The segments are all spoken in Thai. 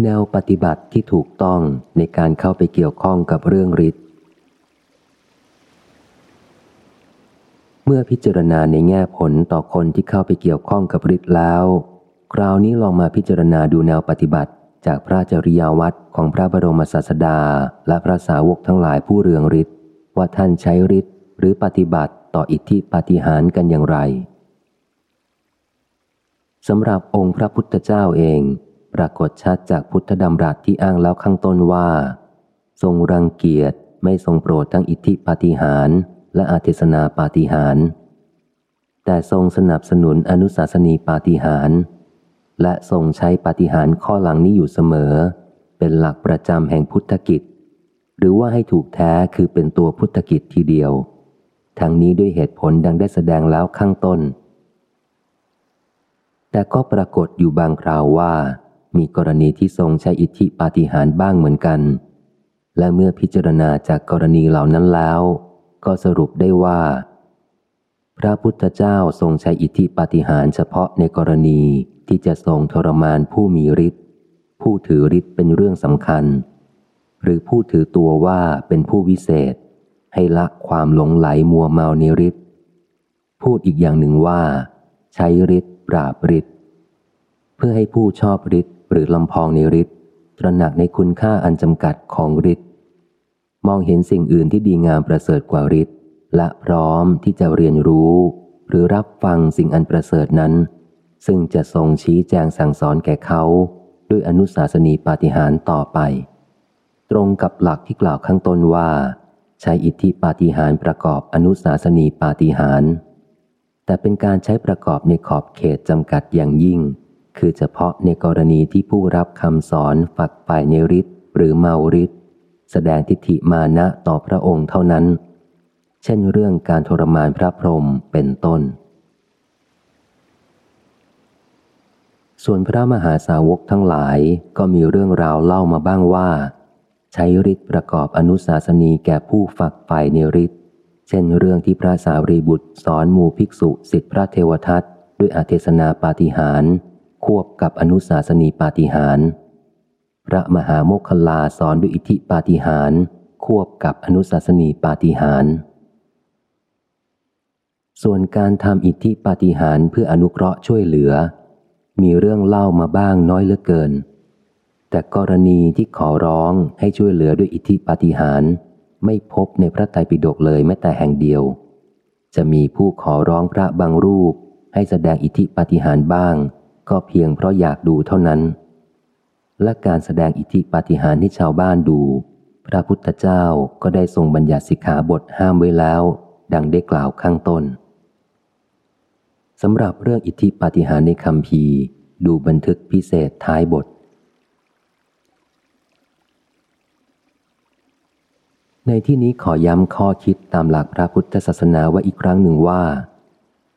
แนวปฏิบัติที่ถูกต้องในการเข้าไปเกี่ยวข้องกับเรื่องฤทธิ์เมื่อพิจารณาในแง่ผลต่อคนที่เข้าไปเกี่ยวข้องกับฤทธิ์แล้ว คราวนี้ลองมาพิจารณาดูแนวปฏิบัติจากพระจริยาวัดของพระบรมศาสดา และพระสาวกทั้งหลายผู้เรืองฤทธิ์ว่าท่านใช้ฤทธิ์หรือปฏิบัติต่ออิทธิปฏิหารกันอย่างไรสำหรับองค์พระพุทธเจ้าเอง ปรากฏชัดจากพุทธดำรัสที่อ้างแล้วข้างต้นว่า ทรงรังเกียจไม่ทรงโปรดทั้งอิทธิปาฏิหารและอาเทศนาปาฏิหารแต่ทรงสนับสนุนอนุสาสนีปาฏิหารและทรงใช้ปาฏิหารข้อหลังนี้อยู่เสมอ เป็นหลักประจำแห่งพุทธกิจ หรือว่าให้ถูกแท้คือเป็นตัวพุทธกิจทีเดียว ทั้งนี้ด้วยเหตุผลดังได้แสดงแล้วข้างต้น แต่ก็ปรากฏอยู่บางคราวว่า มีกรณีที่ทรงใช้อิทธิปาฏิหาริย์บ้างเหมือนกัน และเมื่อพิจารณาจากกรณีเหล่านั้นแล้ว ก็สรุปได้ว่า พระพุทธเจ้าทรงใช้อิทธิปาฏิหาริย์เฉพาะในกรณีที่จะทรงทรมานผู้มีฤทธิ์ผู้ถือฤทธิ์เป็นเรื่องสำคัญ หรือผู้ถือตัวว่าเป็นผู้วิเศษ ให้ละความหลงไหลมัวเมาในฤทธิ์พูดอีกอย่างหนึ่งว่า ใช้ฤทธิ์ปราบฤทธิ์เพื่อให้ผู้ชอบฤทธิ์ หรือลำพองในฤทธิ์ตระหนักในคุณค่าอันจำกัดของฤทธิ์มองเห็นสิ่งอื่นที่ดีงามประเสริฐกว่าฤทธิ์และพร้อมที่จะเรียนรู้ หรือรับฟังสิ่งอันประเสริฐนั้น ซึ่งจะทรงชี้แจงสั่งสอนแก่เขาด้วยอนุสาสนีปาฏิหาริย์ต่อไป ตรงกับหลักที่กล่าวข้างต้นว่า ใช้อิทธิปาฏิหาริย์ประกอบอนุสาสนีปาฏิหาริย์แต่เป็นการใช้ประกอบในขอบเขตจำกัดอย่างยิ่ง คือเฉพาะในกรณีที่ผู้รับคำสอนฝักฝ่ายในฤทธิ์หรือเมาฤทธิ์แสดงทิฏฐิมานะต่อพระองค์เท่านั้น เช่นเรื่องการทรมานพระพรหมเป็นต้น ส่วนพระมหาสาวกทั้งหลายก็มีเรื่องราวเล่ามาบ้างว่า ใช้ฤทธิ์ประกอบอนุสาสนีแก่ผู้ฝักใฝ่ในฤทธิ์เช่นเรื่องที่พระสารีบุตรสอนหมู่ภิกษุสิทธิพระเทวทัตด้วยอาเทศนาปาฏิหาร ควบกับอนุสาสนีปาฏิหาร พระมหาโมคคลาสอนด้วยอิทธิปาฏิหาร ควบกับอนุสาสนีปาฏิหาร ส่วนการทำอิทธิปาฏิหารเพื่ออนุเคราะห์ช่วยเหลือ มีเรื่องเล่ามาบ้างน้อยเหลือเกิน แต่กรณีที่ขอร้องให้ช่วยเหลือด้วยอิทธิปาฏิหารไม่พบในพระไตรปิฎกเลยแม้แต่แห่งเดียว จะมีผู้ขอร้องพระบางรูปให้แสดงอิทธิปาฏิหารบ้าง ก็เพียงเพราะอยากดูเท่านั้น และการแสดงอิทธิปาฏิหาริย์ให้ชาวบ้านดู พระพุทธเจ้าก็ได้ทรงบัญญัติสิกขาบทห้ามไว้แล้ว ดังได้กล่าวข้างต้นสำหรับเรื่องอิทธิปาฏิหาริย์ในคำพีดูบันทึกพิเศษท้ายบท ในที่นี้ขอย้ำข้อคิดตามหลักพระพุทธศาสนาไว่าอีกครั้งหนึ่งว่า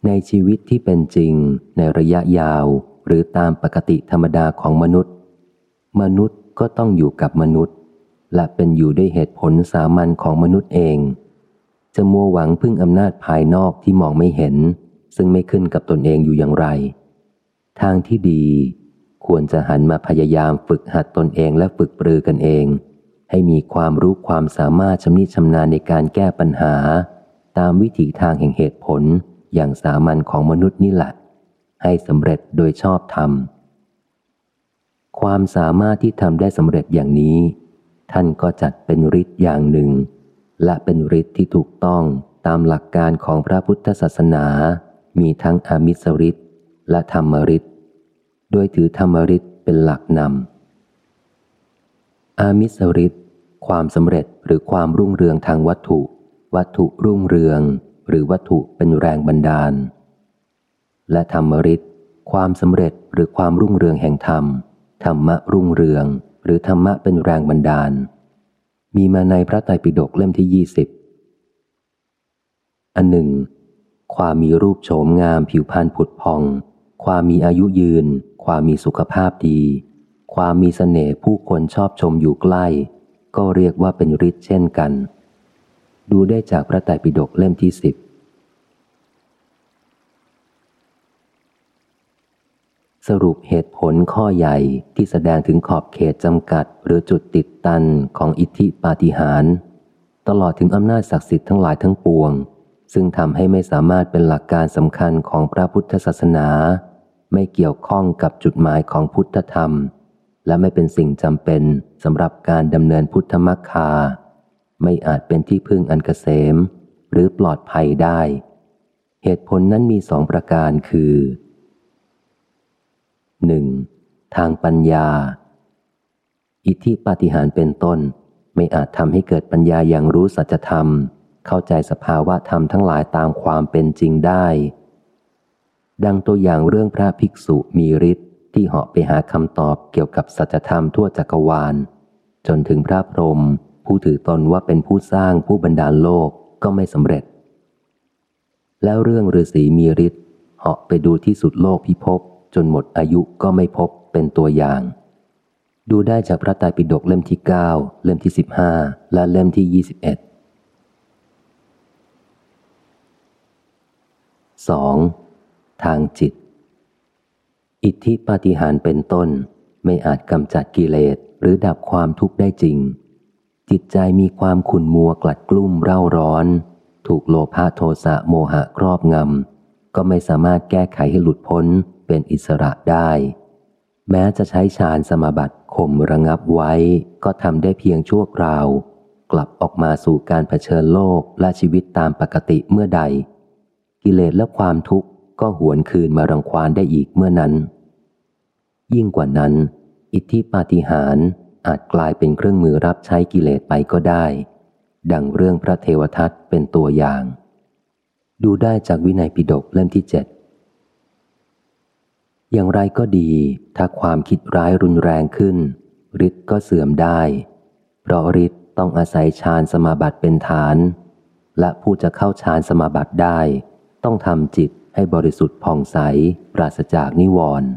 ในชีวิตที่เป็นจริงในระยะยาว หรือตามปกติธรรมดาของมนุษย์ มนุษย์ก็ต้องอยู่กับมนุษย์ และเป็นอยู่ด้วยเหตุผลสามัญของมนุษย์เอง จะมัวหวังพึ่งอำนาจภายนอกที่มองไม่เห็น ซึ่งไม่ขึ้นกับตนเองอยู่อย่างไร ทางที่ดี ควรจะหันมาพยายามฝึกหัดตนเองและฝึกปรือกันเอง ให้มีความรู้ความสามารถชำนิชำนาญในการแก้ปัญหา ตามวิถีทางแห่งเหตุผลอย่างสามัญของมนุษย์นี่แหละ ให้สำเร็จโดยชอบธรรม ความสามารถที่ทำได้สำเร็จอย่างนี้ ท่านก็จัดเป็นฤทธิ์อย่างหนึ่ง และเป็นฤทธิ์ที่ถูกต้องตามหลักการของพระพุทธศาสนา มีทั้งอามิสฤทธิ์และธรรมฤทธิ์โดยถือธรรมฤทธิ์เป็นหลักนำอามิสฤทธิ์ความสำเร็จหรือความรุ่งเรืองทางวัตถุ วัตถุรุ่งเรือง หรือวัตถุเป็นแรงบันดาล และธรรมฤทธิ์ความสำเร็จหรือความรุ่งเรืองแห่งธรรม ธรรมะรุ่งเรือง หรือธรรมะเป็นแรงบันดาล มีมาในพระไตรปิฎกเล่มที่ยี่สิบอันหนึ่ง ความมีรูปโฉมงามผิวพรรณผุดพอง ความมีอายุยืน ความมีสุขภาพดี ความมีสเสน่ห์ผู้คนชอบชมอยู่ใกล้ ก็เรียกว่าเป็นฤทธิ์เช่นกัน ดูได้จากพระไตรปิฎกเล่มที่10ส สรุปเหตุผลข้อใหญ่ที่แสดงถึงขอบเขตจำกัด หรือจุดติดตันของอิทธิปาฏิหาริย์ตลอดถึงอำนาจศักดิ์สิทธิ์ทั้งหลายทั้งปวง ซึ่งทำให้ไม่สามารถเป็นหลักการสำคัญของพระพุทธศาสนา ไม่เกี่ยวข้องกับจุดหมายของพุทธธรรม และไม่เป็นสิ่งจำเป็นสำหรับการดำเนินพุทธมรรคา ไม่อาจเป็นที่พึ่งอันเกษม หรือปลอดภัยได้ เหตุผลนั้นมีสองประการคือ 1. ทางปัญญา อิทธิปาฏิหาริย์เป็นต้น ไม่อาจทำให้เกิดปัญญาอย่างรู้สัจธรรม เข้าใจสภาวะธรรมทั้งหลายตามความเป็นจริงได้ ดังตัวอย่างเรื่องพระภิกษุมีฤทธิ์ที่เหาะไปหาคำตอบเกี่ยวกับสัจธรรมทั่วจักรวาล จนถึงพระพรหมผู้ถือตนว่าเป็นผู้สร้างผู้บรรดาลโลกก็ไม่สำเร็จ แล้วเรื่องฤาษีมีฤทธิ์เหาะไปดูที่สุดโลกพิภพ จนหมดอายุก็ไม่พบเป็นตัวอย่าง ดูได้จากพระไตรปิฎกเล่มที่ 9 เล่มที่ 15 และเล่มที่ 21 2. ทางจิต อิทธิปาฏิหาริย์เป็นต้น ไม่อาจกำจัดกิเลสหรือดับความทุกข์ได้จริง จิตใจมีความขุ่นมัวกลัดกลุ้มเร่าร้อน ถูกโลภะโทสะโมหะครอบงำ ก็ไม่สามารถแก้ไขให้หลุดพ้น เป็นอิสระได้ แม้จะใช้ฌานสมาบัติข่มระงับไว้ ก็ทำได้เพียงชั่วคราว กลับออกมาสู่การเผชิญโลกและชีวิตตามปกติเมื่อใด กิเลสและความทุกข์ก็หวนคืนมารังควานได้อีกเมื่อนั้น ยิ่งกว่านั้น อิทธิปาฏิหาริย์อาจกลายเป็นเครื่องมือรับใช้กิเลสไปก็ได้ ดังเรื่องพระเทวทัตเป็นตัวอย่าง ดูได้จากวินัยปิฎกเล่มที่เจ็ด อย่างไรก็ดี ถ้าความคิดร้ายรุนแรงขึ้นฤทธิ์ก็เสื่อมได้ เพราะฤทธิ์ต้องอาศัยฌานสมาบัติเป็นฐาน และผู้จะเข้าฌานสมาบัติได้ ต้องทำจิตให้บริสุทธิ์ผ่องใส ปราศจากนิวรณ์